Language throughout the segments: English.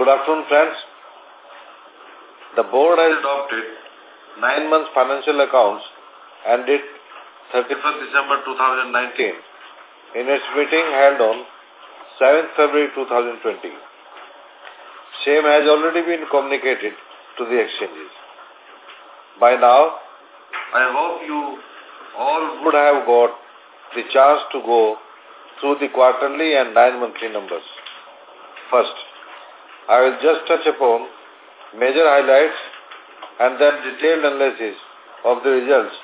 Good afternoon, friends. The board has adopted nine months financial accounts ended 31st December 2019 in its meeting held on 7th February 2020. Same has already been communicated to the exchanges. By now, I hope you all would have got the chance to go through the quarterly and nine-monthly numbers. First, I will just touch upon major highlights and then detailed analysis of the results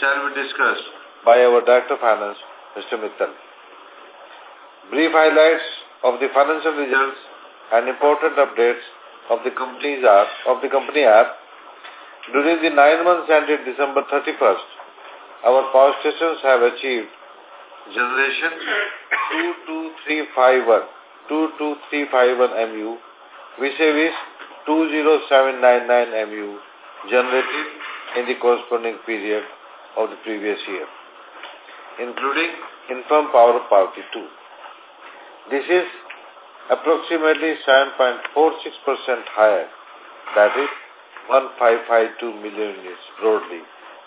shall be discussed by our Director of Finance, Mr. Mittal. Brief highlights of the financial results and important updates of the companies are of the company are during the nine months ended December 31st, our power stations have achieved generation 22351 22351 MU which is 20799 MU generated in the corresponding period of the previous year, including infirm power Party 2. This is approximately 7.46% higher, that is 1552 million units broadly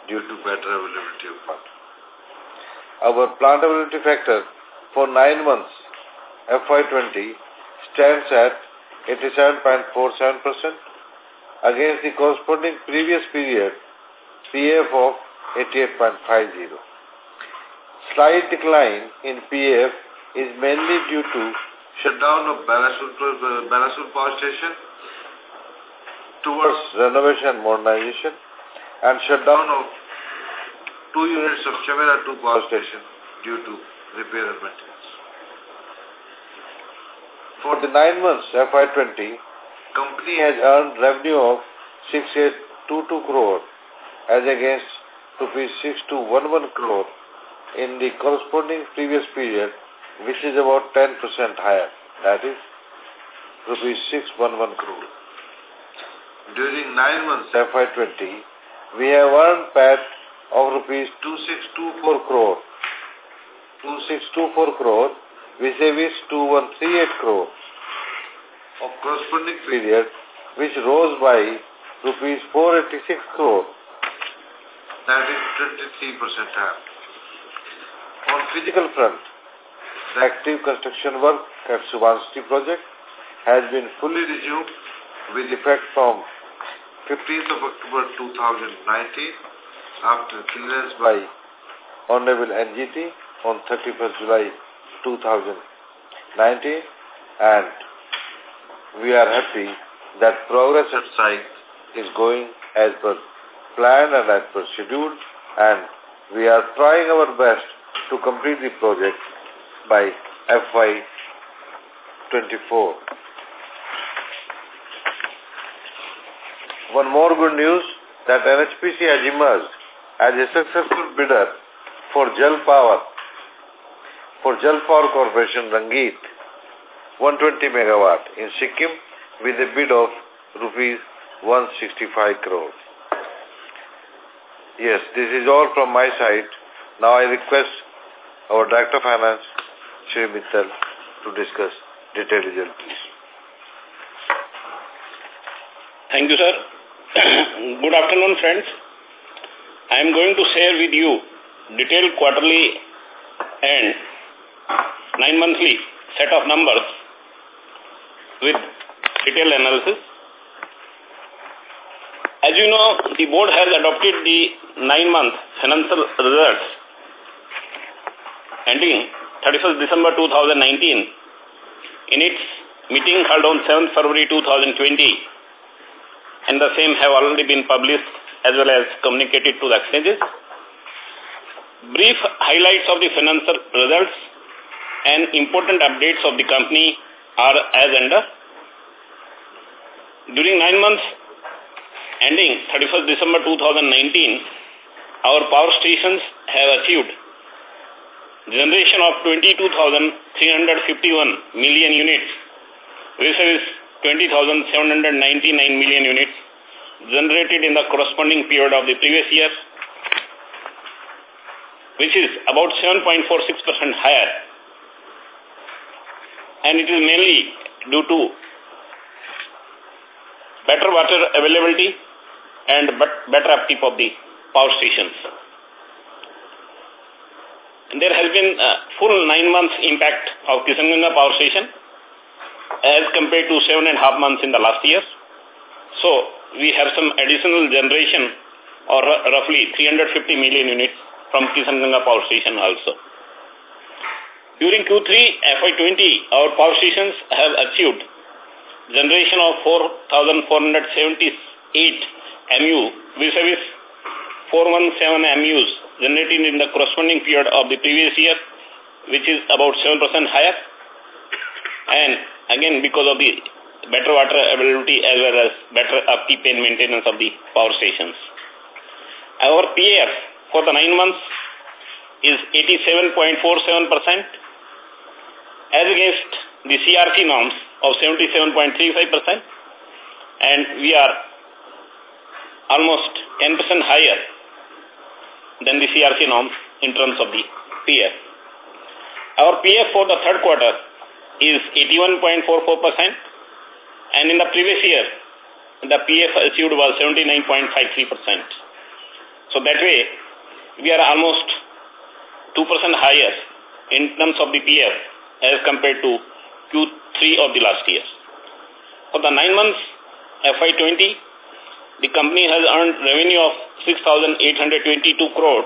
due to better availability of power. Our plant availability factor for nine months FY20 stands at 87.47% against the corresponding previous period PF of 88.50. Slight decline in PF is mainly due to shutdown of Bairasiul Power Station towards renovation and modernization and shutdown of two units of Chamera 2 Power Station due to repair and maintenance. For the nine months FY20, company has earned revenue of 6822 crore as against rupees 6211 crore in the corresponding previous period, which is about 10% higher, that is rupees 611 crore. During nine months FY20, we have earned PAT of rupees 2624 crore, 2624 crore, which is 2138 crore of corresponding period, which rose by rupees 486 crore, that is 23% higher. On physical front, the active construction work at Subansiri project has been fully resumed with effect from 15th of October 2019 after clearance by Honorable NGT on 31st July 2019 and we are happy that progress at site is going as per plan and as per schedule and we are trying our best to complete the project by FY 24. One more good news that NHPC has emerged as a successful bidder for Jal Power for Jal Power Corporation Rangit 120 megawatt in Sikkim with a bid of rupees 165 crore. Yes, this is all from my side. Now I request our Director of Finance, Shri Mittal, to discuss detailed results, please. Thank you, sir. Good afternoon, friends. I am going to share with you detailed quarterly and nine-monthly set of numbers with detailed analysis. As you know, the board has adopted the nine-month financial results ending 31st December 2019 in its meeting held on 7th February 2020 and the same have already been published as well as communicated to the exchanges. Brief highlights of the financial results and important updates of the company are as under. During nine months ending 31st December 2019, our power stations have achieved generation of 22,351 million units, is 20,799 million units generated in the corresponding period of the previous year, which is about 7.46% higher. And it is mainly due to better water availability, and better upkeep of the power stations. There has been a full nine months impact of Kishanganga power station as compared to seven and a half months in the last year. So we have some additional generation or roughly 350 million units from Kishanganga power station also. During Q3 FY20, our power stations have achieved generation of 4,478 MU, vis-a-vis 417 MUs generated in the corresponding period of the previous year, which is about 7% higher. And again, because of the better water availability as well as better upkeep and maintenance of the power stations. Our PAF for the nine months is 87.47% as against the CERC norms of 77.35% and we are almost 10% higher than the CERC norms in terms of the PF. Our PF for the third quarter is 81.44% and in the previous year the PF achieved was 79.53%. So that way we are almost 2% higher in terms of the PF as compared to Q3 of the last year. For the nine months FY20, the company has earned revenue of 6,822 crore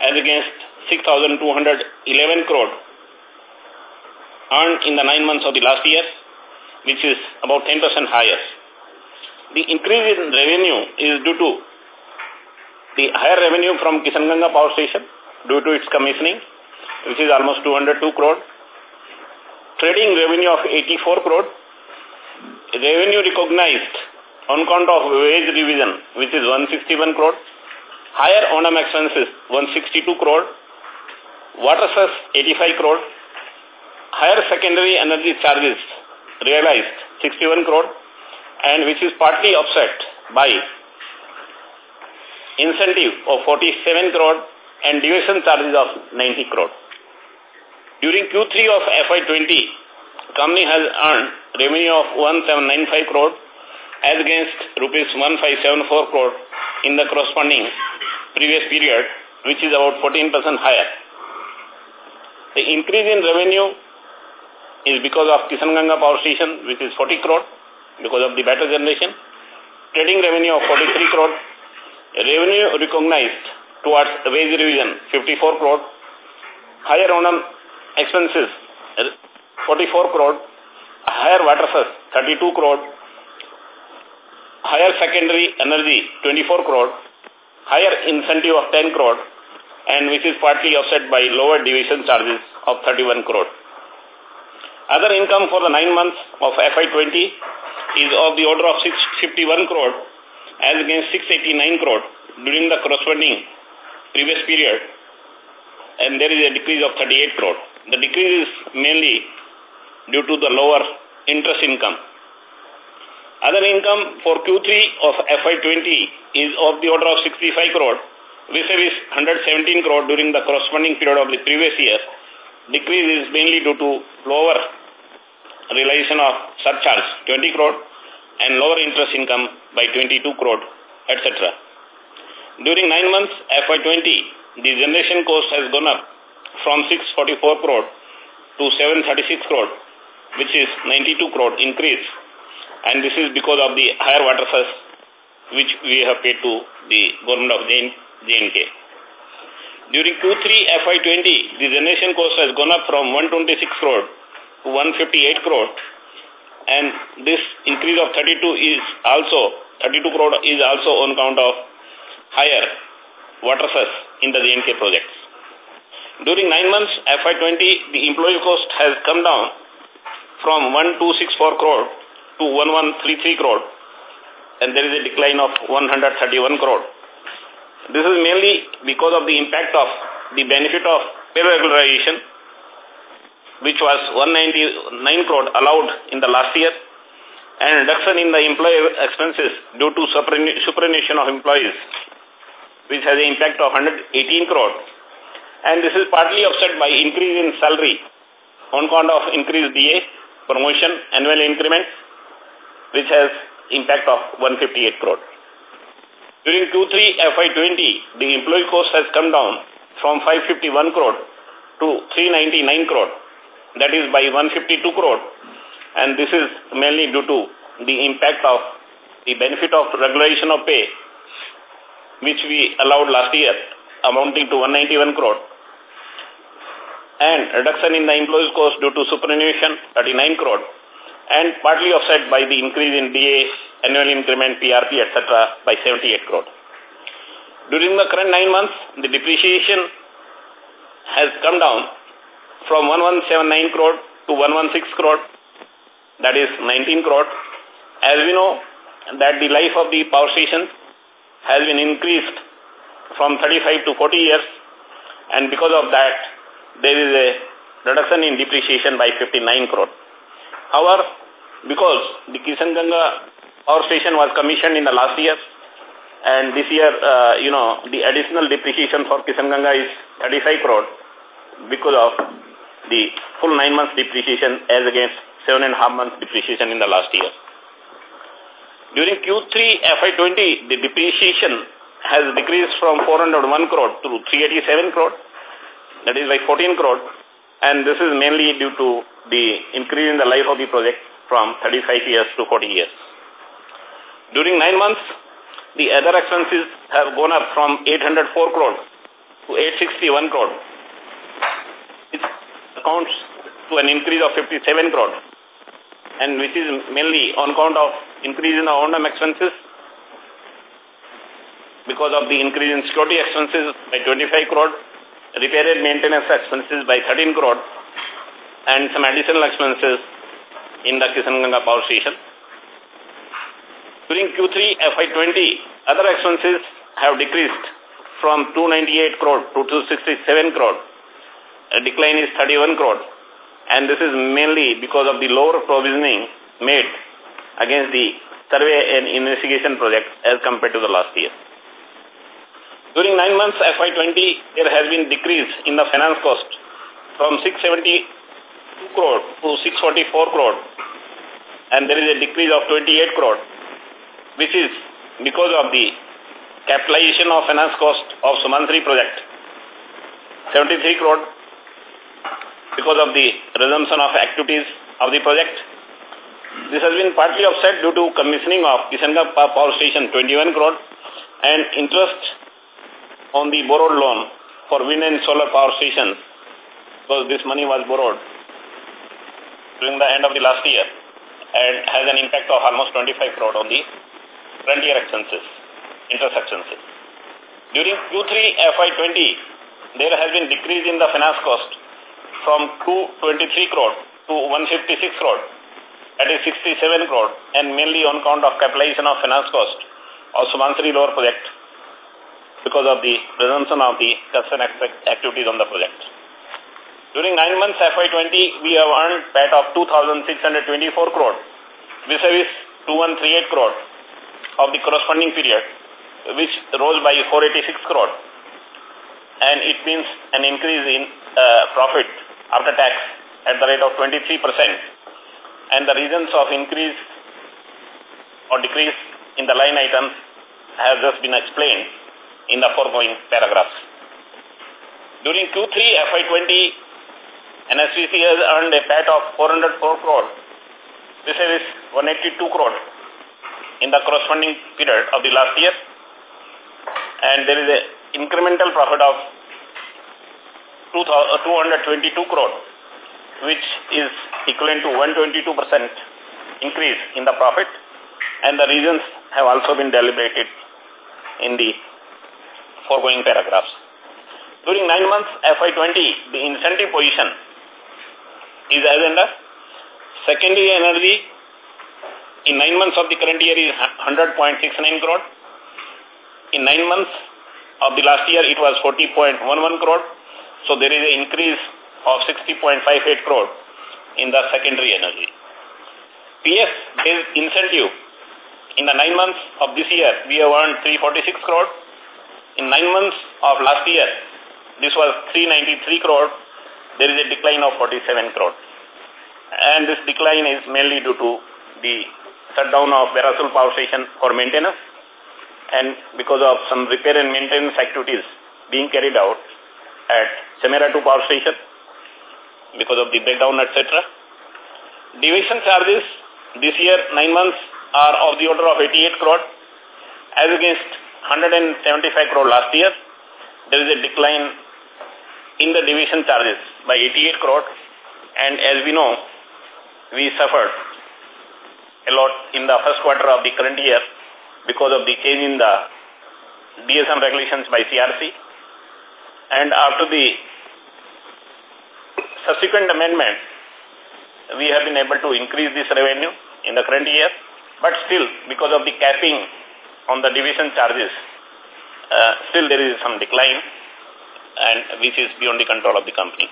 as against 6,211 crore earned in the nine months of the last year, which is about 10% higher. The increase in revenue is due to the higher revenue from Kishanganga Power Station due to its commissioning, which is almost 202 crore. Trading revenue of 84 crore. Revenue recognized on account of wage revision, which is 161 crore. Higher O&M expenses, 162 crore. Water cess, 85 crore. Higher secondary energy charges realized, 61 crore. And which is partly offset by incentive of 47 crore and deviation charges of 90 crore. During Q3 of FY20, company has earned revenue of 1795 crore as against rupees 1574 crore in the corresponding previous period, which is about 14% higher. The increase in revenue is because of Kishanganga Power Station, which is 40 crore, because of the better generation. Trading revenue of 43 crore. Revenue recognized towards wage revision, 54 crore. Higher O&M expenses, 44 crore. Higher water cess, 32 crore higher secondary energy 24 crore, higher incentive of 10 crore, and which is partly offset by lower deviation charges of 31 crore. Other income for the nine months of FY20 is of the order of 651 crore as against 689 crore during the corresponding previous period, and there is a decrease of 38 crore. The decrease is mainly due to the lower interest income other income for Q3 of FY20 is of the order of 65 crore, vis-a-vis 117 crore during the corresponding period of the previous year. Decrease is mainly due to lower realization of surcharge, 20 crore, and lower interest income by 22 crore, etc. During nine months FY20, the generation cost has gone up from 644 crore to 736 crore, which is 92 crore increase and this is because of the higher water cess which we have paid to the government of JNK. During Q3 FY20, the generation cost has gone up from 126 crore to 158 crore and this increase of 32 is also 32 crore is also on account of higher water cess in the JNK projects. During nine months FY20, the employee cost has come down from 1264 crore to 1133 crore and there is a decline of 131 crore. This is mainly because of the impact of the benefit of pay regularization which was 199 crore allowed in the last year and reduction in the employee expenses due to superannuation of employees which has an impact of 118 crore and this is partly offset by increase in salary on account of increased DA, promotion, annual increments which has impact of 158 crore. During Q3 FY20, the employee cost has come down from 551 crore to 399 crore. That is by 152 crore. And this is mainly due to the impact of the benefit of regulation of pay, which we allowed last year, amounting to 191 crore. And reduction in the employees cost due to superannuation, 39 crore. And partly offset by the increase in DA, annual increment, PRP, etc. by 78 crore. During the current nine months, the depreciation has come down from 1179 crore to 116 crore, that is 19 crore. As we know that the life of the power station has been increased from 35 to 40 years and because of that there is a reduction in depreciation by 59 crore. However, because the Kishanganga power station was commissioned in the last year and this year, uh, you know, the additional depreciation for Kishanganga is 35 crore because of the full nine months depreciation as against seven and a half months depreciation in the last year. During Q3 FY20, the depreciation has decreased from 401 crore to 387 crore, that is by 14 crore, and this is mainly due to the increase in the life of the project from 35 years to 40 years. During nine months, the other expenses have gone up from 804 crore to 861 crore. It accounts to an increase of 57 crore and which is mainly on account of increase in the O&M expenses because of the increase in security expenses by 25 crore, repair and maintenance expenses by 13 crore, and some additional expenses in the Kishanganga power station. During Q3 FY20, other expenses have decreased from 298 crore to 267 crore. A decline is 31 crore and this is mainly because of the lower provisioning made against the survey and investigation project as compared to the last year. During nine months FY20, there has been decrease in the finance cost from 672 crore to 644 crore and there is a decrease of 28 crore which is because of the capitalization of finance cost of Subansiri project 73 crore because of the resumption of activities of the project. This has been partly offset due to commissioning of Kisanga Power Station 21 crore and interest on the borrowed loan for wind and solar power stations because this money was borrowed during the end of the last year and has an impact of almost 25 crore on the current year expenses, interest expenses. During Q3 FY20, there has been decrease in the finance cost from 223 crore to 156 crore, that is 67 crore, and mainly on account of capitalization of finance cost of Subansiri lower project because of the resumption of the construction activities on the project. During nine months FY20, we have earned PAT of 2,624 crore, vis-a-vis 2138 crore of the corresponding period, which rose by 486 crore. And it means an increase in uh, profit after tax at the rate of 23%. And the reasons of increase or decrease in the line items have just been explained in the foregoing paragraphs. During Q3 FY20, NHPC has earned a PAT of 404 crore. This is 182 crore in the corresponding period of the last year. And there is an incremental profit of 222 uh, crore, which is equivalent to 122% increase in the profit. And the reasons have also been deliberated in the foregoing paragraphs. During nine months FY20, the incentive position is as under secondary energy in nine months of the current year is 100.69 crore. In nine months of the last year, it was 40.11 crore. So there is an increase of 60.58 crore in the secondary energy. PF is incentive. In the nine months of this year, we have earned 346 crore. In nine months of last year, this was 393 crore. There is a decline of 47 crore. And this decline is mainly due to the shutdown of Bairasiul Power Station for maintenance and because of some repair and maintenance activities being carried out at Chamera 2 Power Station because of the breakdown, etc. Deviation charges this year, nine months, are of the order of 88 crore as against 175 crore last year. There is a decline in the deviation charges by 88 crore and as we know, we suffered a lot in the first quarter of the current year because of the change in the DSM regulations by CERC. And after the subsequent amendment, we have been able to increase this revenue in the current year. But still, because of the capping on the deviation charges, uh, still there is some decline and which is beyond the control of the company.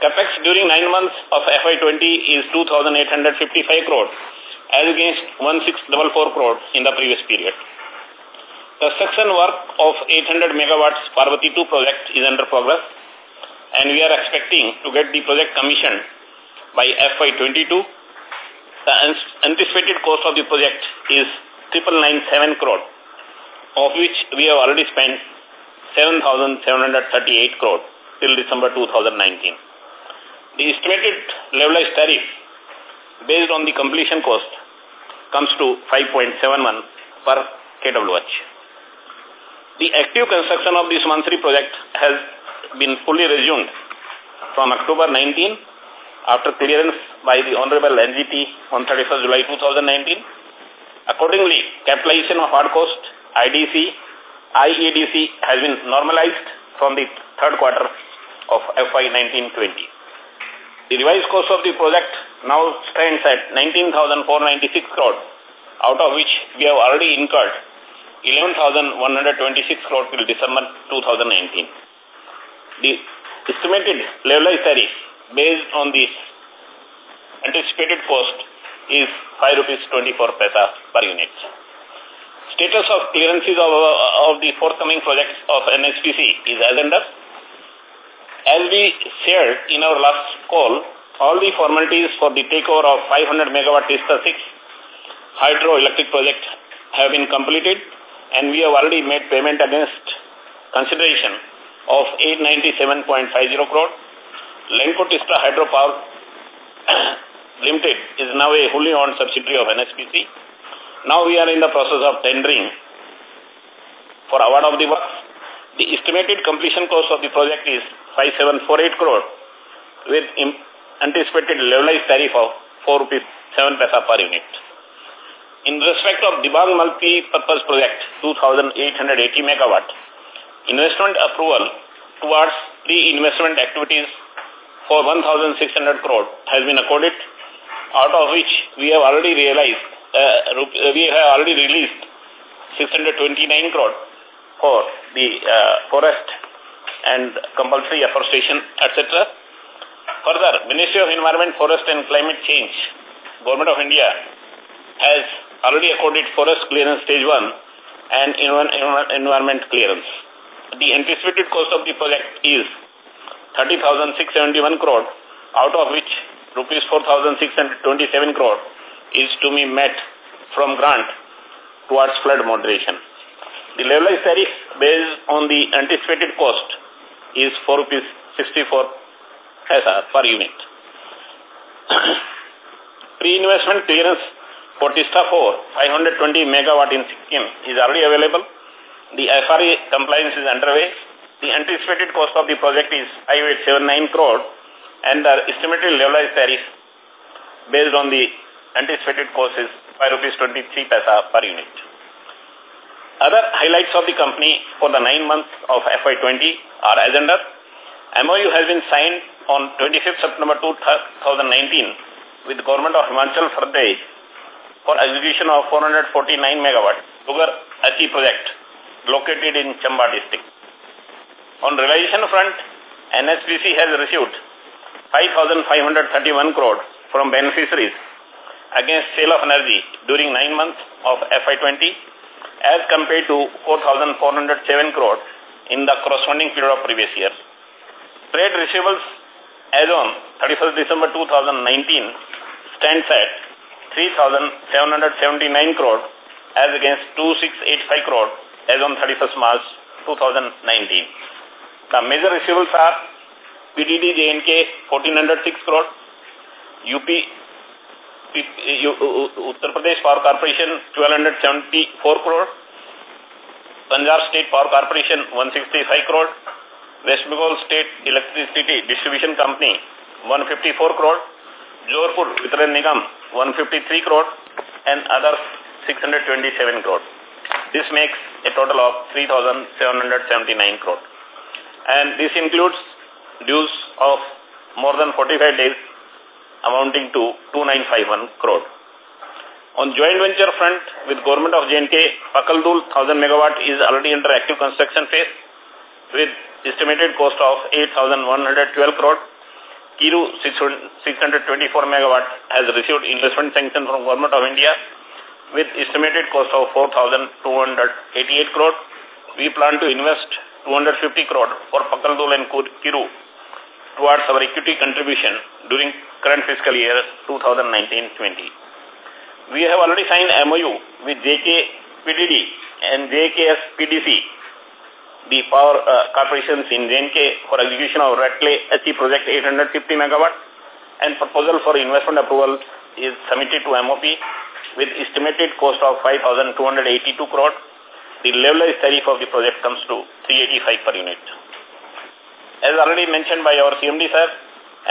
Capex during nine months of FY20 is 2,855 crore as against 1644 crore in the previous period. Construction work of 800 megawatts Parvati 2 project is under progress and we are expecting to get the project commissioned by FY22. The anticipated cost of the project is 997 crore, of which we have already spent 7,738 crore till December 2019. The estimated levelized tariff based on the completion cost comes to 5.71 per kWh. The active construction of this Mansari project has been fully resumed from October 19 after clearance by the Honorable NGT on 31st July 2019. Accordingly, capitalization of hard cost, IDC, IEDC has been normalized from the third quarter of FY 1920. The revised cost of the project now stands at 19,496 crore, out of which we have already incurred 11,126 crore till December 2019. The estimated levelized tariff based on the anticipated cost is 5 rupees 24 paisa per unit. Status of clearances of, of the forthcoming projects of NHPC is as under. As we shared in our last call, all the formalities for the takeover of 500 megawatt Teesta 6 hydroelectric project have been completed and we have already made payment against consideration of 897.50 crore. Lanco Teesta Hydropower Limited is now a wholly owned subsidiary of NHPC. Now we are in the process of tendering for award of the work. The estimated completion cost of the project is 5748 crore with anticipated levelized tariff of 4 rupees 7 paisa per unit. In respect of Dibang Multi-Purpose Project, 2,880 megawatt, investment approval towards the investment activities for 1,600 crore has been accorded, out of which we have already realized, uh, we have already released 629 crore for the uh, forest and compulsory afforestation, etc. Further, Ministry of Environment, Forest and Climate Change, Government of India has already accorded forest clearance stage 1 and environment clearance. The anticipated cost of the project is 30,671 crore, out of which rupees 4,627 crore is to be met from grant towards flood moderation. The levelized tariff based on the anticipated cost is 4 rupees 64 per unit. Pre-investment clearance for Teesta 4, 520 megawatt in Sikkim is already available. The FRA compliance is underway. The anticipated cost of the project is 5879 crore and the estimated levelized tariff based on the anticipated cost is 5 rupees 23 paisa per unit. Other highlights of the company for the nine months of FY20 are as under. MOU has been signed on 25th September 2019 with the Government of Himachal Pradesh for execution of 449 megawatt Sugar Achi project located in Chamba district. On realization front, NHPC has received 5,531 crore from beneficiaries against sale of energy during nine months of FY20 as compared to 4,407 crore in the corresponding period of previous year. Trade receivables as on 31st December 2019 stands at 3,779 crore as against 2,685 crore as on 31st March 2019. The major receivables are PDD JNK 1406 crore, UP Uttar Pradesh Power Corporation 1274 crore, Punjab State Power Corporation 165 crore, West Bengal State Electricity Distribution Company 154 crore, Jodhpur Vitran Nigam 153 crore, and others 627 crore. This makes a total of 3,779 crore. And this includes dues of more than 45 days amounting to 2951 crore. On joint venture front with government of JNK, Pakaldul 1000 megawatt is already under active construction phase with estimated cost of 8112 crore. Kiru 624 megawatt has received investment sanction from government of India with estimated cost of 4288 crore. We plan to invest 250 crore for Pakaldul and Kiru towards our equity contribution during current fiscal year 2019-20. We have already signed MOU with JK PDD and JKS PDC, the power uh, corporations in JNK for execution of Ratle HE project 850 megawatt and proposal for investment approval is submitted to MOP with estimated cost of 5,282 crore. The levelized tariff of the project comes to 385 per unit. As already mentioned by our CMD sir,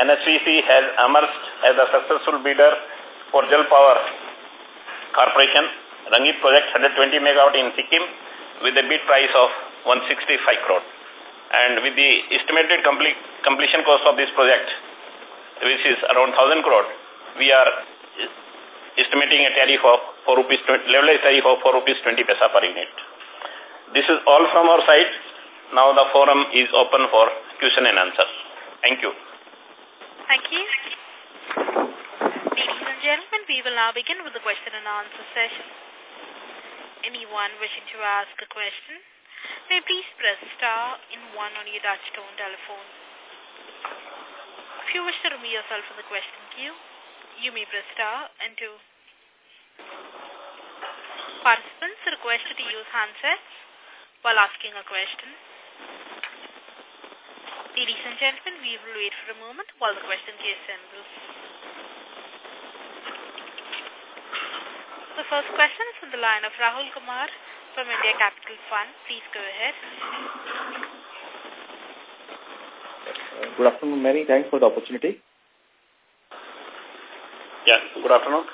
NHPC has emerged as a successful bidder for Jal Power Corporation, Rangit project 120 megawatt in Sikkim with a bid price of 165 crore. And with the estimated complete completion cost of this project, which is around 1000 crore, we are estimating a tariff of 4 rupees, levelized tariff of 4 rupees 20 paisa per unit. This is all from our side. Now the forum is open for question and answer. Thank you. Thank you. Ladies and gentlemen, we will now begin with the question and answer session. Anyone wishing to ask a question may please press star in one on your touchtone telephone. If you wish to remove yourself from the question queue, you may press star and two. Participants are requested to use handsets while asking a question. Ladies and gentlemen, we will wait for a moment while the question queue assembles. The first question is from the line of Rahul Kumar from India Capital Fund. Please go ahead. Good afternoon, Mary. Thanks for the opportunity. Yeah, good afternoon.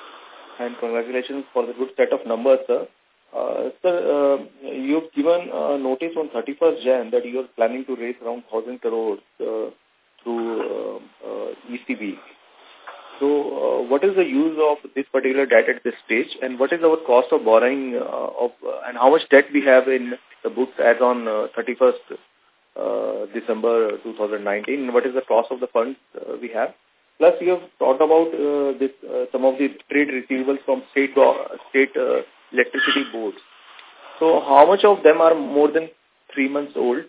And congratulations for the good set of numbers, sir. Uh, sir, uh, you've given uh, notice on 31st Jan that you're planning to raise around 1,000 crores uh, through uh, uh, ECB. So, uh, what is the use of this particular debt at this stage, and what is our cost of borrowing uh, of, uh, and how much debt we have in the books as on uh, 31st uh, December 2019, and what is the cost of the funds uh, we have? Plus, you have talked about uh, this uh, some of the trade receivables from state state uh, electricity boards. So, how much of them are more than three months old?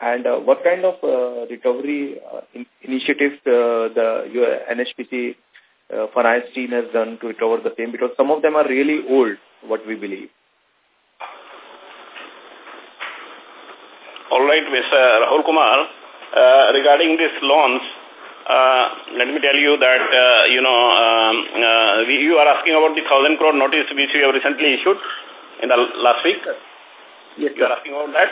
And uh, what kind of uh, recovery uh, in initiatives uh, the your NHPC uh, finance team has done to recover the same? Because some of them are really old, what we believe. All right, Mr. Rahul Kumar. Uh, regarding these loans, uh, let me tell you that, uh, you know, um, uh, we, you are asking about the 1000 crore notice which we have recently issued in the last week. Yes, You are asking about that?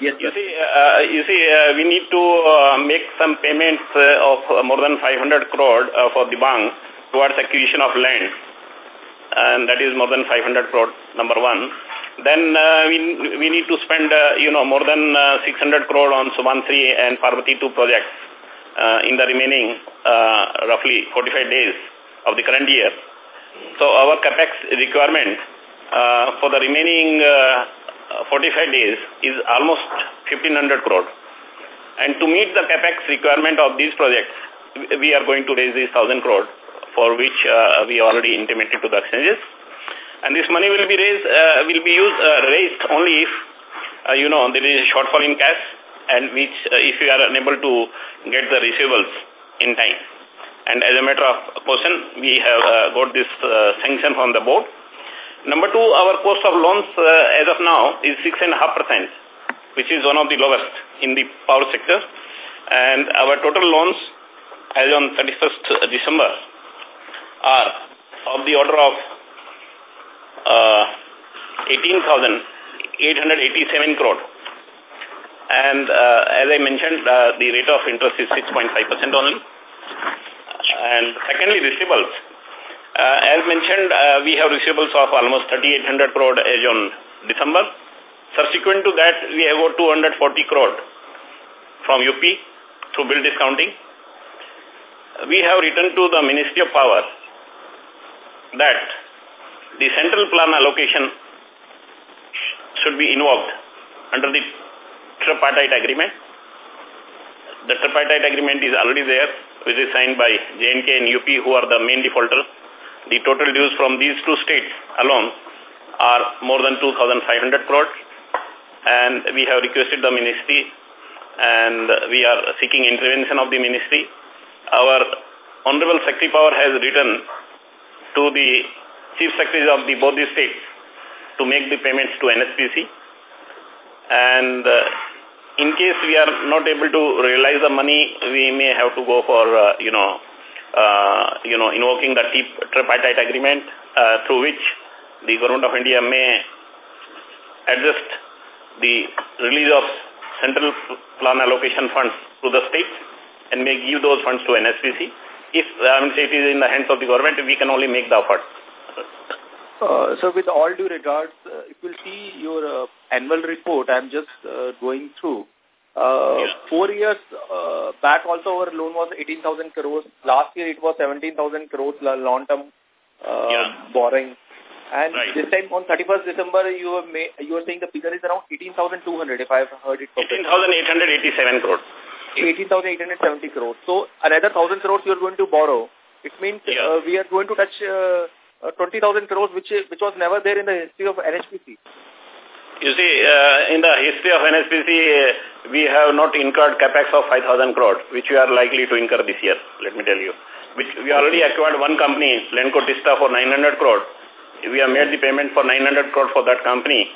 Yes, You see, uh, you see, uh, we need to uh, make some payments uh, of uh, more than 500 crore uh, for the bank towards acquisition of land, and that is more than 500 crore. Number one. Then uh, we we need to spend uh, you know more than uh, 600 crore on Subansiri and Parvati 2 projects uh, in the remaining uh, roughly 45 days of the current year. So our capex requirement uh, for the remaining uh, 45 days is almost 1500 crore. And to meet the capex requirement of these projects, we are going to raise this 1000 crore for which uh, we already intimated to the exchanges. And this money will be raised, uh, will be used, uh, raised only if, uh, you know, there is a shortfall in cash and which, uh, if we are unable to get the receivables in time. And as a matter of question, we have uh, got this uh, sanction from the board. Number two, our cost of loans uh, as of now is 6.5%, which is one of the lowest in the power sector. And our total loans as on 31st December are of the order of uh, 18,887 crore. And uh, as I mentioned, uh, the rate of interest is 6.5% only. And secondly, receivables. Uh, as mentioned, uh, we have receivables of almost 3,800 crore as on December. Subsequent to that, we have got 240 crore from UP through bill discounting. We have written to the Ministry of Power that the central plan allocation should be invoked under the tripartite agreement. The tripartite agreement is already there, which is signed by JNK and UP, who are the main defaulters. The total dues from these two states alone are more than 2,500 crores. And we have requested the ministry and we are seeking intervention of the ministry. Our Honorable Secretary Power has written to the Chief Secretaries of the both the states to make the payments to NHPC. And uh, in case we are not able to realize the money, we may have to go for, uh, you know, uh, you know, invoking the tripartite agreement uh, through which the government of India may adjust the release of central plan allocation funds to the states and may give those funds to NHPC. If I mean, say it is in the hands of the government, we can only make the effort. Uh, so with all due regards, uh, if you will see your uh, annual report, I'm just uh, going through. Uh, yeah. Four years uh, back also our loan was 18,000 crores. Last year it was 17,000 crores long-term uh, yeah. borrowing. And right. this time on 31st December, you were, you were saying the figure is around 18,200 if I've heard it correctly. 18,887 crores. 18,870 crores. So another 1,000 crores you're going to borrow. It means yeah. uh, we are going to touch uh, uh, 20,000 crores, which which was never there in the history of NHPC. You see, uh, in the history of NHPC, uh, we have not incurred capex of 5,000 crores, which we are likely to incur this year, let me tell you. Which we already acquired one company, Lanco Teesta, for 900 crores. We have made the payment for 900 crores for that company.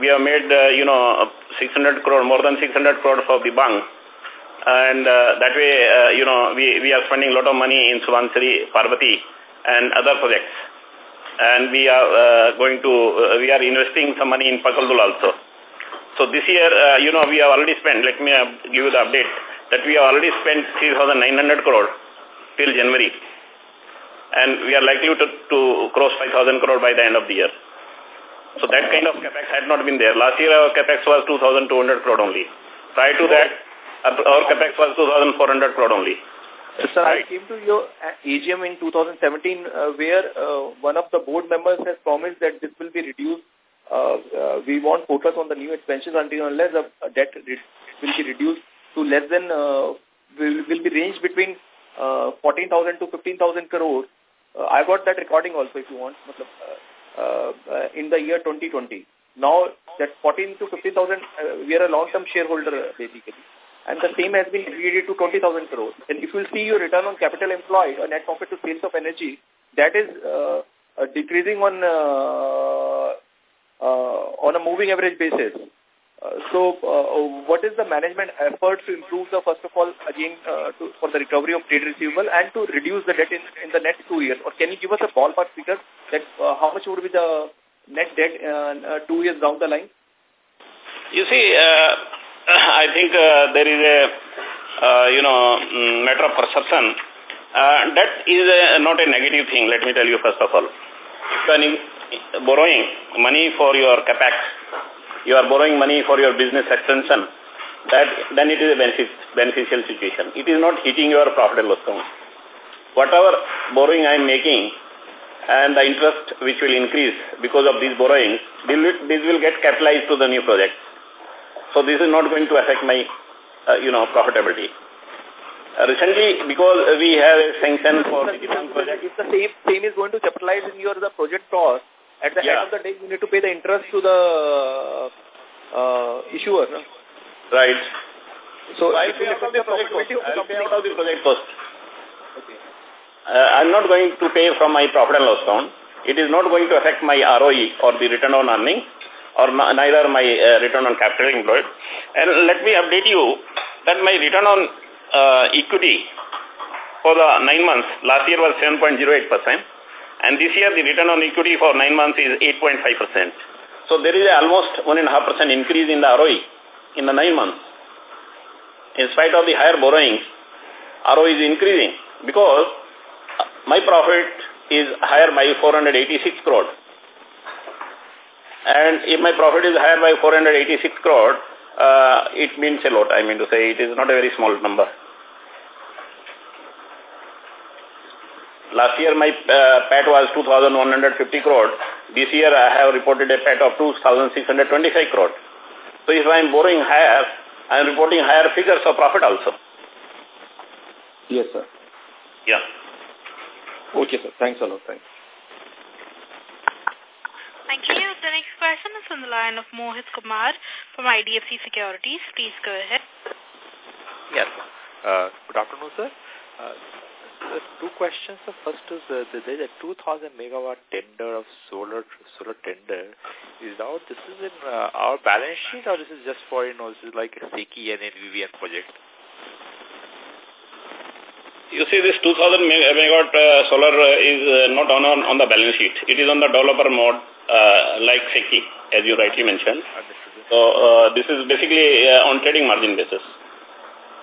We have made, uh, you know, 600 crore, more than 600 crores for the bank. And uh, that way, uh, you know, we, we are spending a lot of money in Subansiri, Parvati, and other projects and we are uh, going to, uh, we are investing some money in Pakaldul also. So this year, uh, you know, we have already spent, let me uh, give you the update, that we have already spent 3,900 crore till January. And we are likely to, to cross 5,000 crore by the end of the year. So that kind of capex had not been there. Last year our capex was 2,200 crore only. Prior to that, our capex was 2,400 crore only. Sir, right. I came to your uh, AGM in 2017 uh, where uh, one of the board members has promised that this will be reduced. Uh, uh, we want focus on the new expansions until unless the debt will be reduced to less than, uh, will, will be ranged between 14,000 to 15,000 crores. I got that recording also if you want, in the year 2020. Now that 14 to 15,000, we are a long-term shareholder basically and the same has been agreed to 20,000 crores. And if you see your return on capital employed or net profit to sales of energy, that is uh, uh, decreasing on uh, uh, on a moving average basis. Uh, so, uh, what is the management effort to improve the, first of all, again, to, for the recovery of trade receivable and to reduce the debt in, in the next two years? Or can you give us a ballpark figure that how much would be the net debt two years down the line? You see, I think uh, there is a, uh, you know, mm, matter of perception. Uh, that is a, not a negative thing, let me tell you first of all. When borrowing money for your capex, you are borrowing money for your business extension, that then it is a benefit, beneficial situation. It is not hitting your profit and loss account. Whatever borrowing I am making and the interest which will increase because of these borrowings, this will get capitalized to the new project. So this is not going to affect my, uh, you know, profitability. Uh, recently, because we have a sanction for the different project. If the same, same is going to capitalize in your the project cost, at the yeah. end of the day, you need to pay the interest to the uh, issuer. No? Right. So, I pay out of the project cost. I pay out of the project cost. Okay. uh, I'm not going to pay from my profit and loss account. It is not going to affect my ROE or the return on earnings or neither my uh, return on capital employed. And let me update you that my return on uh, equity for the nine months last year was 7.08%. And this year the return on equity for nine months is 8.5%. So there is almost 1.5% increase in the ROE in the nine months. In spite of the higher borrowings, ROE is increasing because my profit is higher by 486 crore. And if my profit is higher by 486 crore, uh, it means a lot. I mean to say, it is not a very small number. Last year my uh, PAT was 2,150 crore. This year I have reported a PAT of 2,625 crore. So if I am borrowing higher, I am reporting higher figures of profit also. Yes, sir. Yeah. Okay, sir. Thanks a lot. Thanks. Thank you. The next question is from the line of Mohit Kumar from IDFC Securities. Please go ahead. Yes. Uh, good afternoon, sir. Uh, two questions. The first is uh, there is a 2,000 megawatt tender of solar solar tender. Is out this is in uh, our balance sheet or this is just for you know this is like a SECI and NVVN project? You see, this 2,000 megawatt uh, solar uh, is uh, not on, on on the balance sheet. It is on the developer mode, uh, like SECI, as you rightly mentioned. Understood. So uh, this is basically uh, on trading margin basis.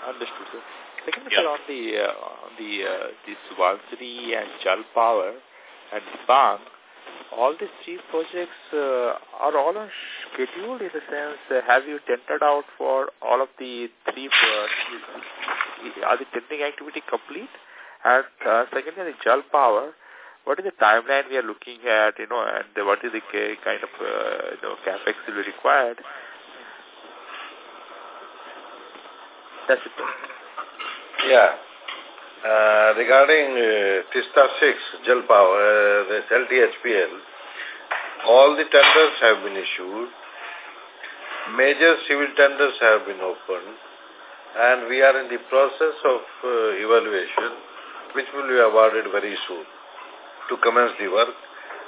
Understood. Sir. Second, yeah. sir, on the uh, on the uh, Subansiri and Jal Power and Bank, all these three projects uh, are all on schedule in the sense, uh, have you tendered out for all of the three, uh, are the tendering activity complete? And uh, secondly, the Jal Power, what is the timeline we are looking at, you know, and what is the kind of, uh, you know, capex will be required? That's it. Yeah. Uh, regarding uh, Teesta 6, Jal Power, uh, this LTHPL, all the tenders have been issued, major civil tenders have been opened, and we are in the process of uh, evaluation, which will be awarded very soon to commence the work,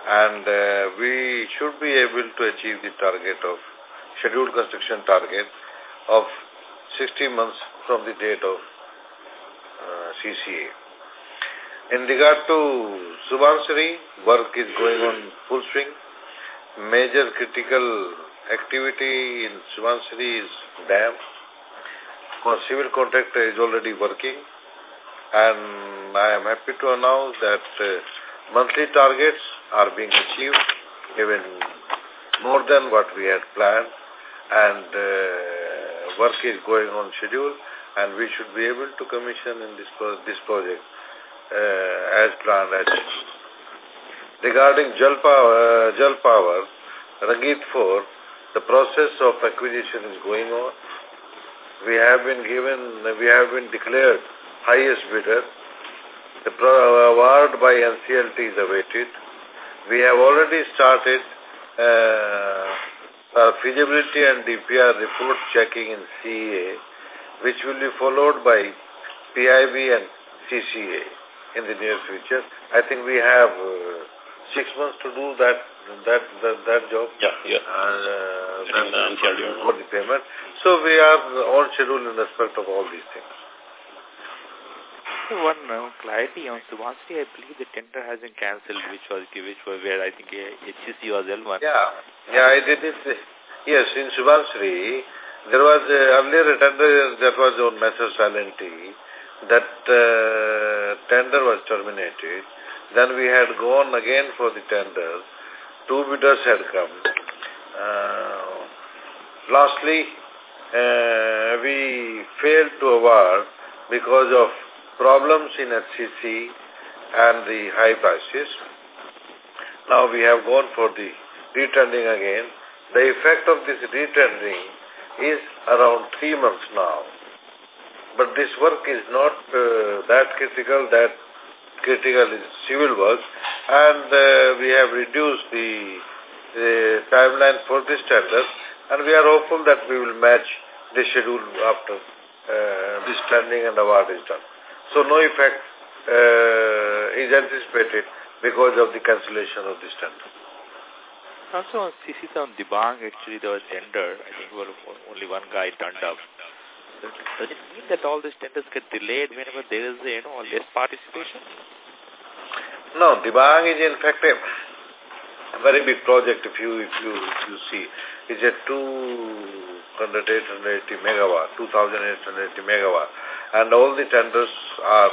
and uh, we should be able to achieve the target of, scheduled construction target of 60 months from the date of uh, CCA. In regard to Subansiri, work is going on full swing. Major critical activity in Subansiri is dam. Civil contractor is already working and I am happy to announce that uh, monthly targets are being achieved even more than what we had planned and uh, work is going on schedule and we should be able to commission in this, pro this project uh, as planned. As Regarding Jal Power, Jal Power, Rangit 4, the process of acquisition is going on. We have been given, we have been declared highest bidder. The award by NCLT is awaited. We have already started uh, feasibility and DPR report checking in CEA which will be followed by PIB and CCA in the near future. I think we have uh, six months to do that that that, that job. Yeah, yeah. And uh, then uh, for the payment. So we are on schedule in respect of all these things. So one uh, clarity on Subansiri, I believe the tender has been cancelled, which was which was where I think HCC was L1. Yeah, yeah, I did it. Yes, in Subansiri, there was uh, earlier a tender that was on Messrs. L&T. That uh, tender was terminated. Then we had gone again for the tender. Two bidders had come. Uh, lastly, uh, we failed to award because of problems in HCC and the high prices. Now we have gone for the retendering again. The effect of this retendering is around three months now. But this work is not uh, that critical, that critical is civil work, and uh, we have reduced the, timeline for this tender, and we are hopeful that we will match the schedule after uh, this tendering and award is done. So no effect uh, is anticipated because of the cancellation of this tender. Also on CC on Dibang, actually there was tender. I think only one guy turned up. Does it mean that all these tenders get delayed whenever there is, you know, less participation? No, Dibang is in fact a very big project if you if you if you see. It's a 280 megawatt, 2880 megawatt. And all the tenders are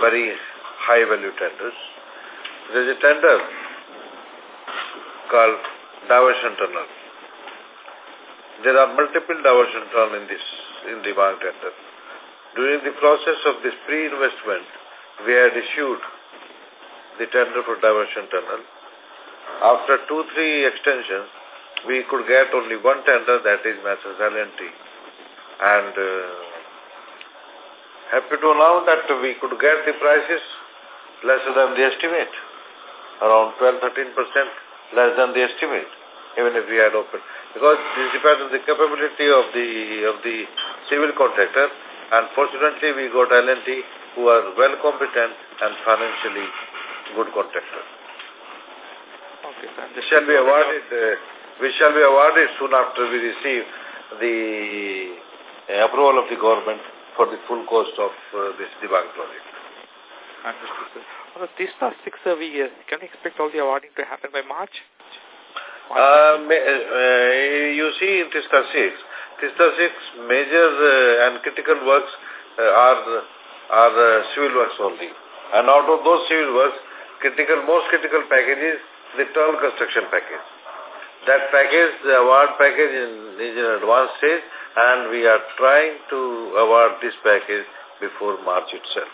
very high value tenders. There is a tender called diversion tunnel. There are multiple diversion tunnels in this Dibang tender. During the process of this pre-investment, we had issued the tender for diversion tunnel. After two, three extensions, we could get only one tender, that is Messrs. L&T. And uh, happy to announce that we could get the prices less than the estimate, around 12-13% less than the estimate, even if we had opened. Because this depends on the capability of the of the civil contractor, and fortunately we got L&T who are well competent and financially good contractor. Okay, sir. We shall be awarded. Uh, we shall be awarded soon after we receive the uh, approval of the government for the full cost of uh, this Dibang project. Understood, sir. On the Teesta 6, uh, we, uh, can we expect all the awarding to happen by March? Uh, uh, you see in Teesta 6, Teesta 6 major uh, and critical works uh, are, are uh, civil works only. And out of those civil works, critical, most critical package is the tunnel construction package. That package, the award package is, is in advanced stage and we are trying to award this package before March itself.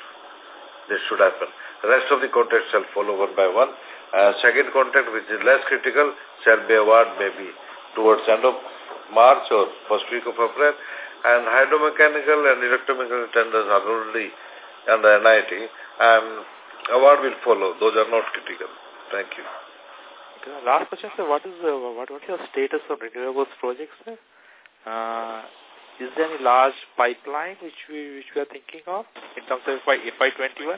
This should happen. The rest of the contracts shall follow one by one. Uh, second contract, which is less critical, shall be awarded maybe towards end of March or first week of April. And hydromechanical and electromechanical tenders are already under NIT. And award will follow. Those are not critical. Thank you. Okay, last question, sir. What is the, what, what is your status of renewables projects, sir? Uh, is there any large pipeline which we which we are thinking of in terms of FY, FY21?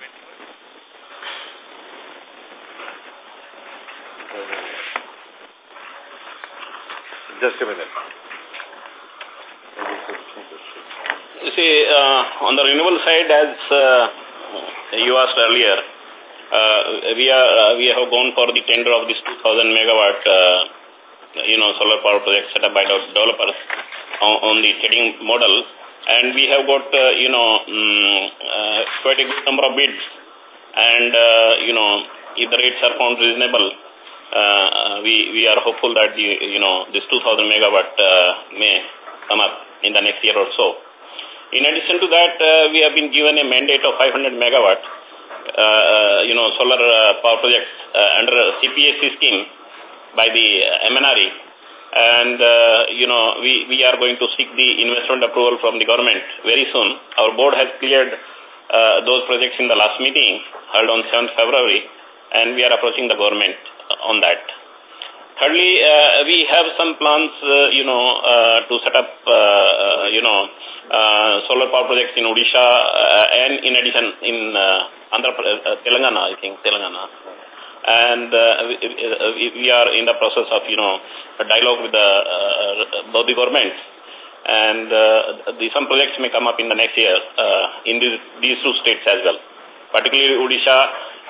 Just a minute. You see, uh, on the renewable side, as uh, you asked earlier, uh, we are uh, we have gone for the tender of this 2,000 megawatt, uh, you know, solar power project set up by the developers on, on the trading model, and we have got, uh, you know, um, uh, quite a good number of bids, and uh, you know, if the rates are found reasonable, uh, we, we are hopeful that, the, you know, this 2,000 megawatt uh, may come up in the next year or so. In addition to that, uh, we have been given a mandate of 500 megawatt, uh, you know, solar uh, power projects uh, under a CPSC scheme by the MNRE. And, uh, you know, we, we are going to seek the investment approval from the government very soon. Our board has cleared uh, those projects in the last meeting held on 7th February, and we are approaching the government on that. Thirdly, uh, we have some plans, uh, you know, uh, to set up, uh, you know, uh, solar power projects in Odisha uh, and in addition in uh, Andhra, uh, Telangana, I think, Telangana. And uh, we, we are in the process of, you know, a dialogue with the, uh, both the governments. And uh, the, some projects may come up in the next year uh, in these, these two states as well. Particularly Odisha,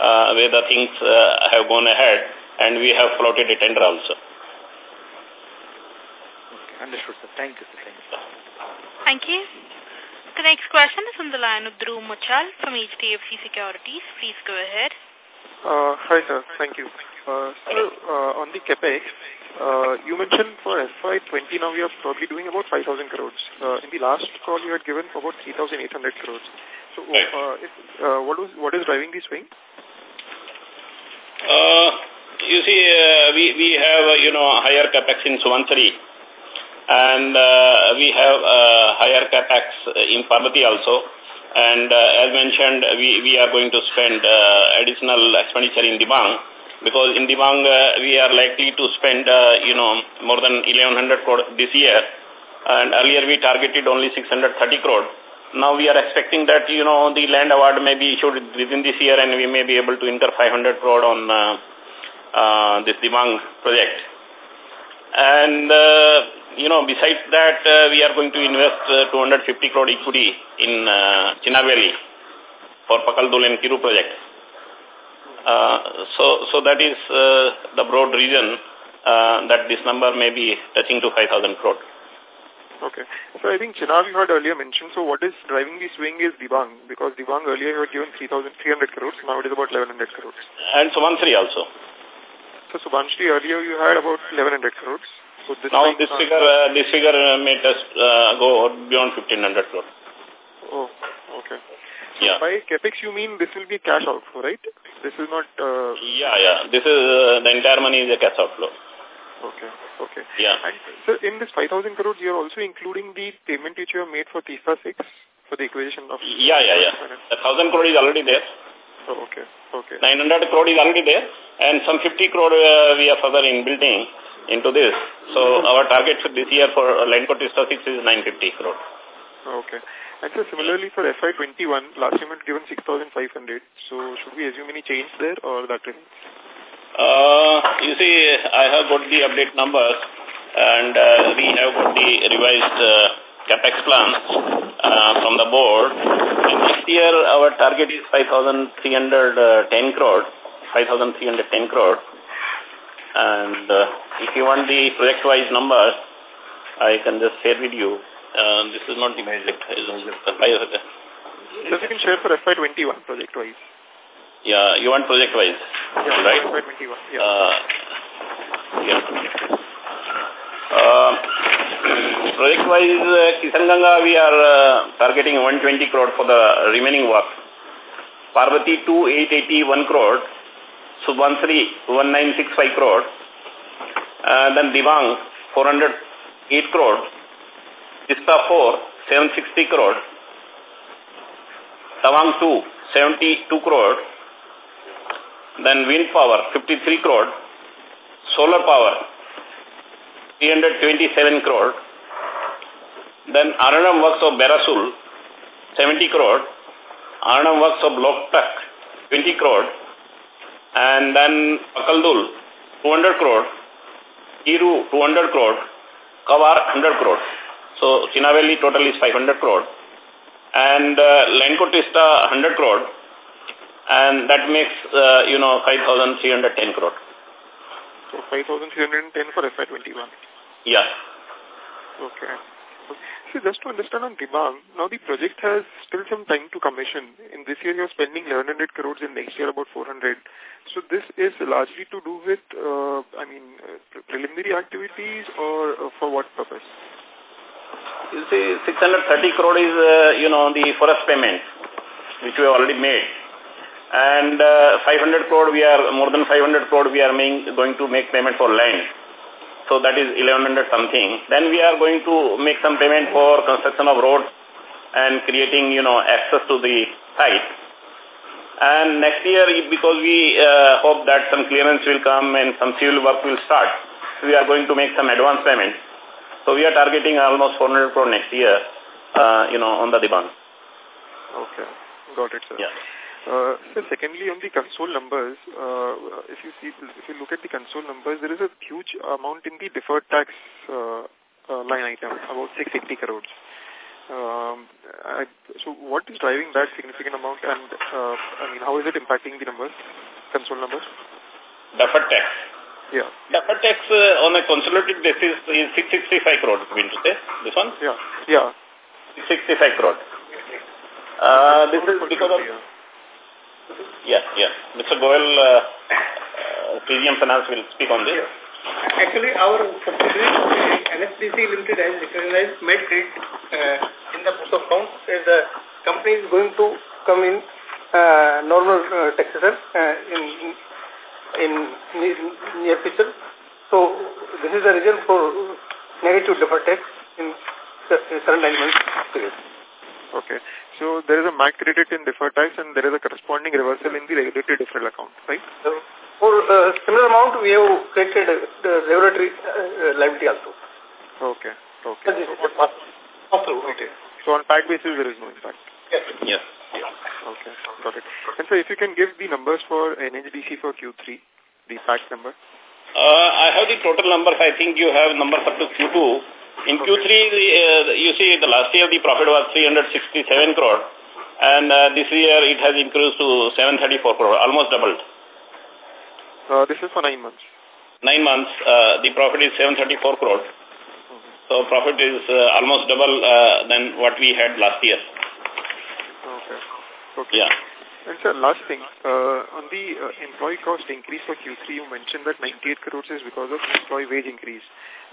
uh, where the things uh, have gone ahead and we have floated a tender also. Okay, understood, sir. Thank you, sir. Thank you. Thank you. The next question is on the line of Dhruv Muchal from HDFC Securities. Please go ahead. Uh, hi, sir. Thank you. Uh, sir, uh, on the CAPEX, uh, you mentioned for FY20 now we are probably doing about 5,000 crores. Uh, in the last call you had given for about 3,800 crores. So, uh, if, uh, what was what is driving this swing? Uh, you see, uh, we, we have, uh, you know, higher capex in Subansiri and uh, we have uh, higher capex in Parvati also. And uh, as mentioned, we, we are going to spend uh, additional expenditure in Dibang because in Dibang uh, we are likely to spend, uh, you know, more than 1100 crore this year. And earlier we targeted only 630 crore. Now we are expecting that, you know, the land award may be issued within this year and we may be able to incur 500 crore on uh, uh, this Dibang project. And, uh, you know, besides that, uh, we are going to invest uh, 250 crore equity in uh, Chenab Valley for Pakaldul and Kiru project. Uh, so, so that is uh, the broad reason uh, that this number may be touching to 5,000 crore. Okay. So I think Chenab you had earlier mentioned, so what is driving the swing is Dibang, because Dibang earlier you had given 3,300 crores, now it is about 1,100 crores. And Subansiri also. So Subansiri earlier you had about 1,100 crores. So this now this figure, uh, this figure uh, may just uh, go beyond 1,500 crores. Oh, okay. So yeah. by capex you mean this will be cash outflow, right? This is not... Uh... Yeah, yeah. This is, uh, the entire money is a cash outflow. Okay, okay. Yeah. And so in this 5,000 crores, you are also including the payment which you have made for Teesta 6 for the acquisition of... Yeah, yeah, yeah. The 1,000 crore is already there. Oh, okay, okay. 900 crore is already there and some 50 crore uh, we are further in building into this. So mm -hmm. our target for this year for Lanco Teesta 6 is 950 crore. Okay. And so similarly for FY21, last year had given 6,500. So should we assume any change there or that remains? Uh, you see, I have got the update numbers and uh, we have got the revised uh, capex plan uh, from the board. And next year, our target is 5,310 crore, 5,310 crore. And uh, if you want the project-wise numbers, I can just share with you. Uh, this is not the project. Just you can share for FY21 project-wise. Yeah, you want project-wise, yeah, right? FY21, yeah. Uh, yeah. Uh, project-wise, uh, Kishanganga, we are uh, targeting 120 crore for the remaining work. Parvati 2, 881 crore. Subansiri 1965 crore. Uh, then Dibang 408 crore. Teesta 4 760 crore. Tawang 2 72 crore. Then wind power 53 crore. Solar power 327 crore. Then R&M works of Bairasiul 70 crore. R&M works of Loktak 20 crore. And then Pakaldul 200 crore. Kiru, 200 crore. Kwar 100 crore. So Chenab Valley total is 500 crore. And uh, Lanco Teesta 100 crore. And that makes, uh, you know, 5,310 crore. So 5,310 for FY21. Yeah. Okay. So just to understand on Dibang, now the project has still some time to commission. In this year you're spending 1100 crores and next year about 400. So this is largely to do with, uh, I mean, preliminary activities or uh, for what purpose? You see, 630 crore is, uh, you know, the forest payment, which we have already made. And uh, 500 crore, we are, more than 500 crore, we are making, going to make payment for land. So that is 1100 something. Then we are going to make some payment for construction of roads and creating, you know, access to the site. And next year, because we uh, hope that some clearance will come and some civil work will start, we are going to make some advance payment. So we are targeting almost 400 crore next year, uh, you know, on the Dibang. Okay. Got it, sir. Yeah. Uh, so secondly, on the console numbers, uh, if you see, if you look at the console numbers, there is a huge amount in the deferred tax uh, uh, line item, about 680 crores. Um, I, so what is driving that significant amount and, uh, I mean, how is it impacting the numbers, console numbers? Deferred tax. Yeah. Deferred tax uh, on a consolidated basis is 665 crores, you mean to say? This one? Yeah. Yeah. 665 crores. Uh, this is because of... Yeah, yeah. Mr. Goel, uh, uh, Finance will speak on this. Yeah. Actually, our subsidiary, NHDC Limited, has recognized MAT credit uh, in the books of accounts. Uh, the company is going to come in uh, normal uh, taxation uh, in, in in near future. So, this is the reason for negative deferred tax in current nine months period. Okay. So there is a MAT credit in deferred tax and there is a corresponding reversal in the regulatory deferral account, right? So for uh, similar amount, we have created the regulatory uh, liability also. Okay. Okay. So, okay. So on PAT basis, there is no impact. Yes. Yes. Okay, got it. And so if you can give the numbers for NHDC for Q3, the PAT number. Uh, I have the total numbers. I think you have numbers up to Q2. In Q3, the, uh, you see, the last year the profit was 367 crore, and uh, this year it has increased to 734 crore, almost doubled. Uh, this is for nine months. Nine months, uh, the profit is 734 crore. So profit is uh, almost double uh, than what we had last year. Okay. Okay. Yeah. And sir, last thing, uh, on the uh, employee cost increase for Q3, you mentioned that 98 crores is because of employee wage increase.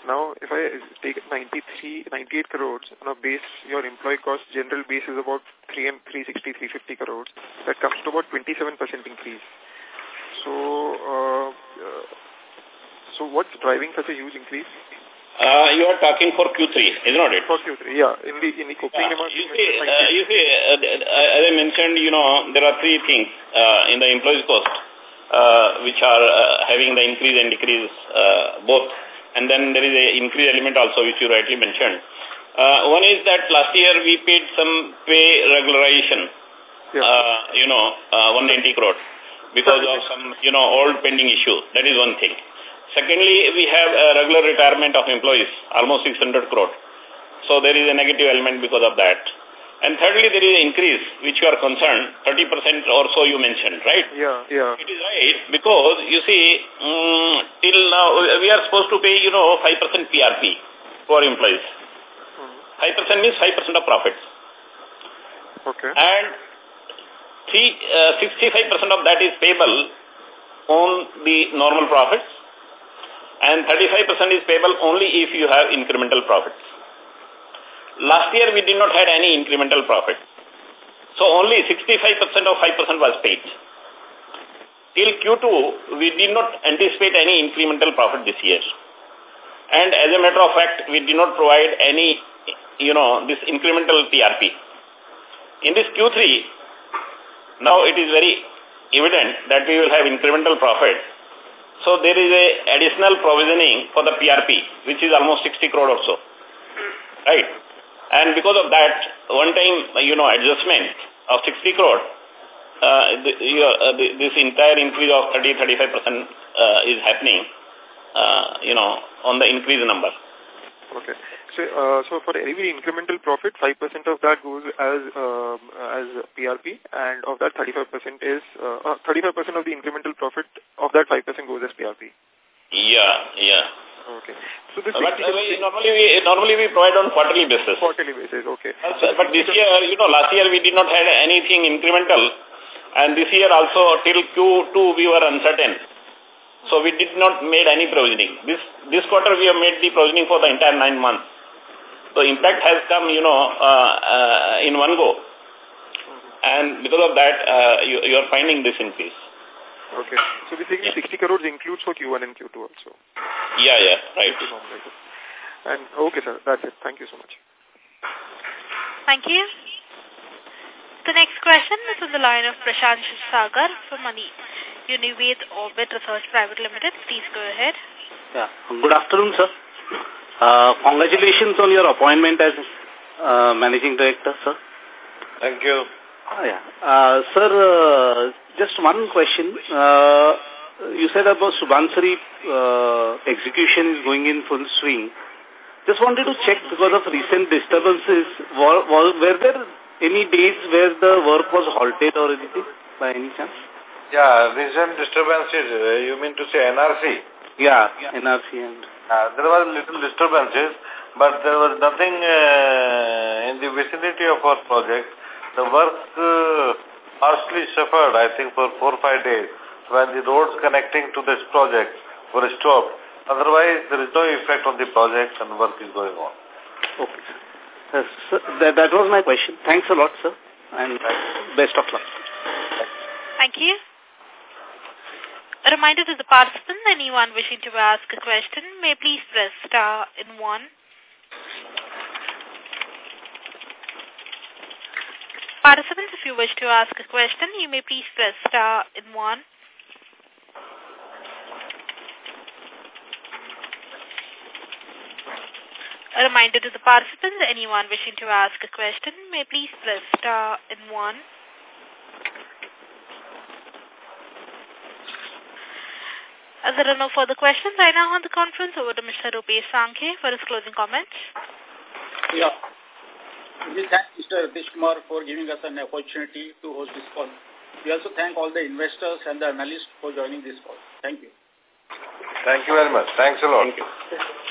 Now, if I take 93, 98 crores on a base, your employee cost general base is about 3 and 360, 350 crores. That comes to about 27% increase. So, uh, uh, so what's driving such a huge increase? Uh, you are talking for Q3, isn't it? For Q3, yeah. In the in the opening Uh, remarks, you you see, uh, you see uh, as I mentioned, you know, there are three things uh, in the employees cost uh, which are uh, having the increase and decrease uh, both. And then there is a increase element also which you rightly mentioned. Uh, one is that last year we paid some pay regularization, Yeah. uh, you know, uh, 190 crore because of some, you know, old pending issue. That is one thing. Secondly, we have a regular retirement of employees, almost 600 crore. So there is a negative element because of that. And thirdly, there is an increase, which you are concerned, 30% or so you mentioned, right? Yeah, yeah. It is right, because you see, mm, till now, we are supposed to pay, you know, 5% PRP for employees. 5% means 5% of profits. Okay. And three, uh, 65% of that is payable on the normal profits and 35% is payable only if you have incremental profits. Last year we did not had any incremental profit. So only 65% of 5% was paid. Till Q2, we did not anticipate any incremental profit this year. And as a matter of fact, we did not provide any, you know, this incremental PRP. In this Q3, now it is very evident that we will have incremental profit. So there is a additional provisioning for the PRP, which is almost 60 crore or so. Right? And because of that one-time, you know, adjustment of 60 crore, uh, the, your, uh, the, this entire increase of 30-35% uh, is happening, uh, you know, on the increase number. Okay. So, uh, so for every incremental profit, 5% of that goes as um, as PRP, and of that 35% is uh, 35% of the incremental profit of that 5% goes as PRP. Yeah, yeah. Okay. So this but 60 uh, we, normally we normally we provide on quarterly basis. quarterly basis, okay. Uh, But this year, you know, last year we did not have anything incremental, and this year also till Q2 we were uncertain. So we did not made any provisioning. This this quarter we have made the provisioning for the entire nine months. So impact has come, you know, uh, uh, in one go. And because of that, uh, you, you are finding this increase. Okay. So basically 60 crores includes for Q1 and Q2 also. Yeah, yeah, right. To normalize it. And okay, sir. That's it. Thank you so much. Thank you. The next question is on the line of Prashant Sagar from Money Unived Orbit Research Private Limited. Please go ahead. Yeah. Good afternoon, sir. Uh, congratulations on your appointment as uh, managing director, sir. Thank you. Ah, yeah. Uh, sir, uh, just one question. Uh, you said about Subansiri uh, execution is going in full swing. Just wanted to check because of recent disturbances, were, were, there any days where the work was halted or anything by any chance? Yeah, recent disturbances, uh, you mean to say NRC? Yeah, NRC and... Uh, there were little disturbances, but there was nothing uh, in the vicinity of our project. The work uh, partially suffered, I think, for four or five days when the roads connecting to this project were stopped. Otherwise, there is no effect on the project and work is going on. Okay. Uh, sir, that, that was my question. Thanks a lot, sir. And best of luck. Thank you. A reminder to the participants, anyone wishing to ask a question may please press star in one. Participants, if you wish to ask a question, you may please press star in one. A reminder to the participants, anyone wishing to ask a question may please press star and one. As there are no further questions, I now hand the conference over to Mr. Rupesh Sankhe for his closing comments. Yeah. We thank Mr. Ritesh Kumar for giving us an opportunity to host this call. We also thank all the investors and the analysts for joining this call. Thank you. Thank you very much. Thanks a lot. Thank you.